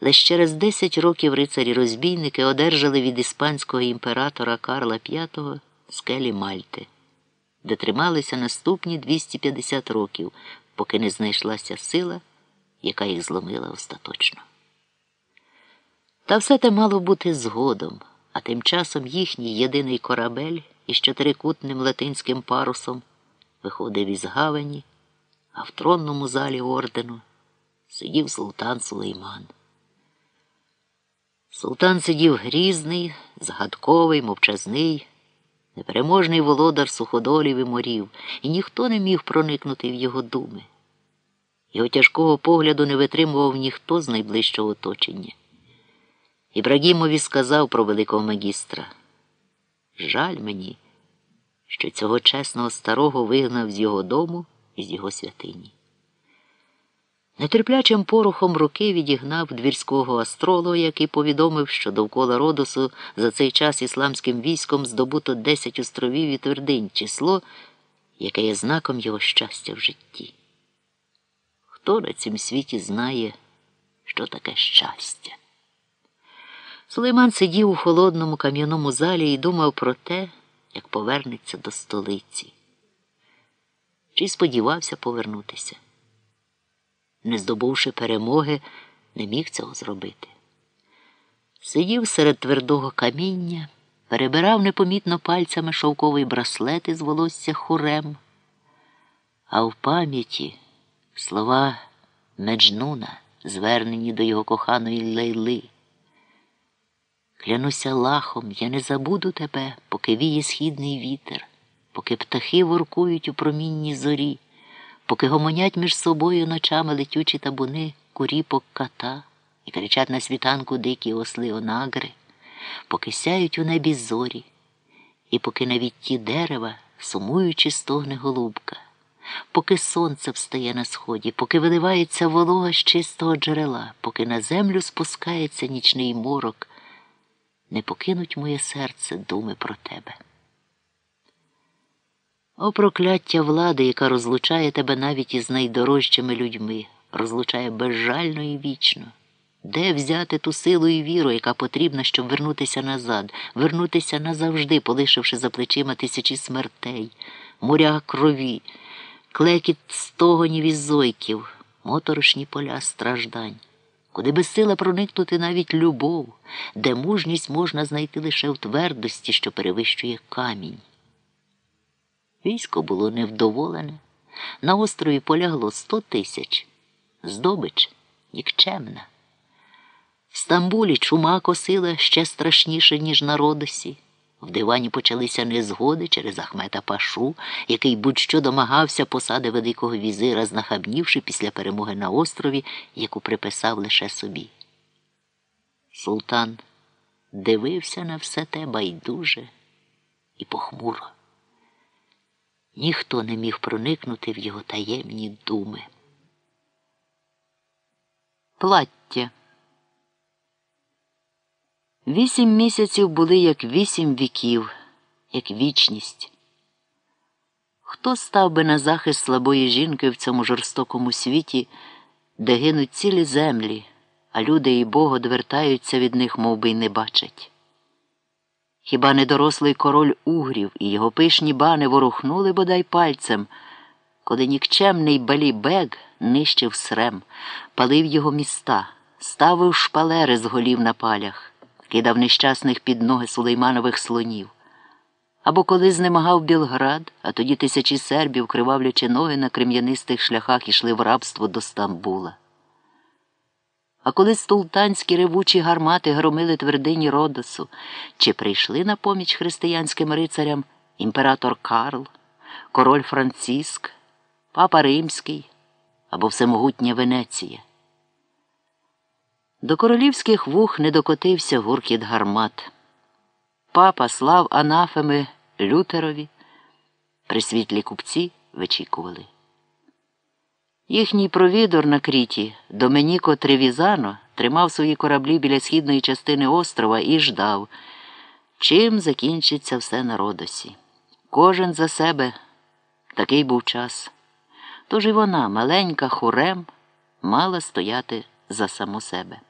Лише через 10 років рицарі-розбійники одержали від іспанського імператора Карла V скелі Мальти, де трималися наступні 250 років, поки не знайшлася сила, яка їх зломила остаточно. Та все те мало бути згодом, а тим часом їхній єдиний корабель із чотирикутним латинським парусом виходив із гавані, а в тронному залі ордену сидів султан Сулейман. Султан сидів грізний, загадковий, мовчазний, непереможний володар суходолів і морів, і ніхто не міг проникнути в його думи. Його тяжкого погляду не витримував ніхто з найближчого оточення. Ібрагімові сказав про великого магістра. Жаль мені, що цього чесного старого вигнав з його дому і з його святині. Нетерплячим порухом руки відігнав двірського астролога, який повідомив, що довкола Родосу за цей час ісламським військом здобуто 10 островів і твердинь, число, яке є знаком його щастя в житті. Хто на цім світі знає, що таке щастя? Сулейман сидів у холодному кам'яному залі і думав про те, як повернеться до столиці. Чи сподівався повернутися? Не здобувши перемоги, не міг цього зробити. Сидів серед твердого каміння, перебирав непомітно пальцями шовковий браслет із волосся хурем, а в пам'яті слова Меджнуна, звернені до його коханої лейли. Клянуся лахом, я не забуду тебе, поки віє східний вітер, поки птахи воркують у промінні зорі поки гомонять між собою ночами летючі табуни куріпок ката і кричать на світанку дикі осли онагри, поки сяють у небі зорі, і поки навіть ті дерева, сумуючи, стогне голубка, поки сонце встає на сході, поки виливається волога з чистого джерела, поки на землю спускається нічний морок, не покинуть моє серце думи про тебе. О, прокляття влади, яка розлучає тебе навіть із найдорожчими людьми, розлучає безжально і вічно. Де взяти ту силу і віру, яка потрібна, щоб вернутися назад, вернутися назавжди, полишивши за плечима тисячі смертей, моря крові, клекіт стогонів і зойків, моторошні поля страждань, куди безсила проникнути навіть любов, де мужність можна знайти лише в твердості, що перевищує камінь. Військо було невдоволене. На острові полягло сто тисяч. Здобич нікчемна. В Стамбулі чума косила ще страшніше, ніж на Родосі. В дивані почалися незгоди через Ахмета Пашу, який будь-що домагався посади Великого візира, знахабнівши після перемоги на острові, яку приписав лише собі. Султан дивився на все те байдуже і похмуро. Ніхто не міг проникнути в його таємні думи. Плаття. Вісім місяців були як вісім віків, як вічність. Хто став би на захист слабої жінки в цьому жорстокому світі, де гинуть цілі землі, а люди і Бог одвертаються від них, мов би й не бачать? Хіба не дорослий король угрів і його пишні бани ворухнули бодай пальцем, коли нікчемний Балібег нищив срем, палив його міста, ставив шпалери з голів на палях, кидав нещасних під ноги сулейманових слонів. Або коли знемагав Білград, а тоді тисячі сербів, кривавлячи ноги на крем'янистих шляхах, ішли в рабство до Стамбула. А коли султанські ревучі гармати громили твердині Родосу, чи прийшли на поміч християнським рицарям імператор Карл, король Франциск, папа Римський або всемогутня Венеція? До королівських вух не докотився гуркіт гармат. Папа слав анафеми Лютерові, присвітлі купці вичікували. Їхній провідор на кріті Доменіко Тревізано тримав свої кораблі біля східної частини острова і ждав, чим закінчиться все на Родосі. Кожен за себе такий був час. Тож і вона, маленька хурем, мала стояти за саму себе.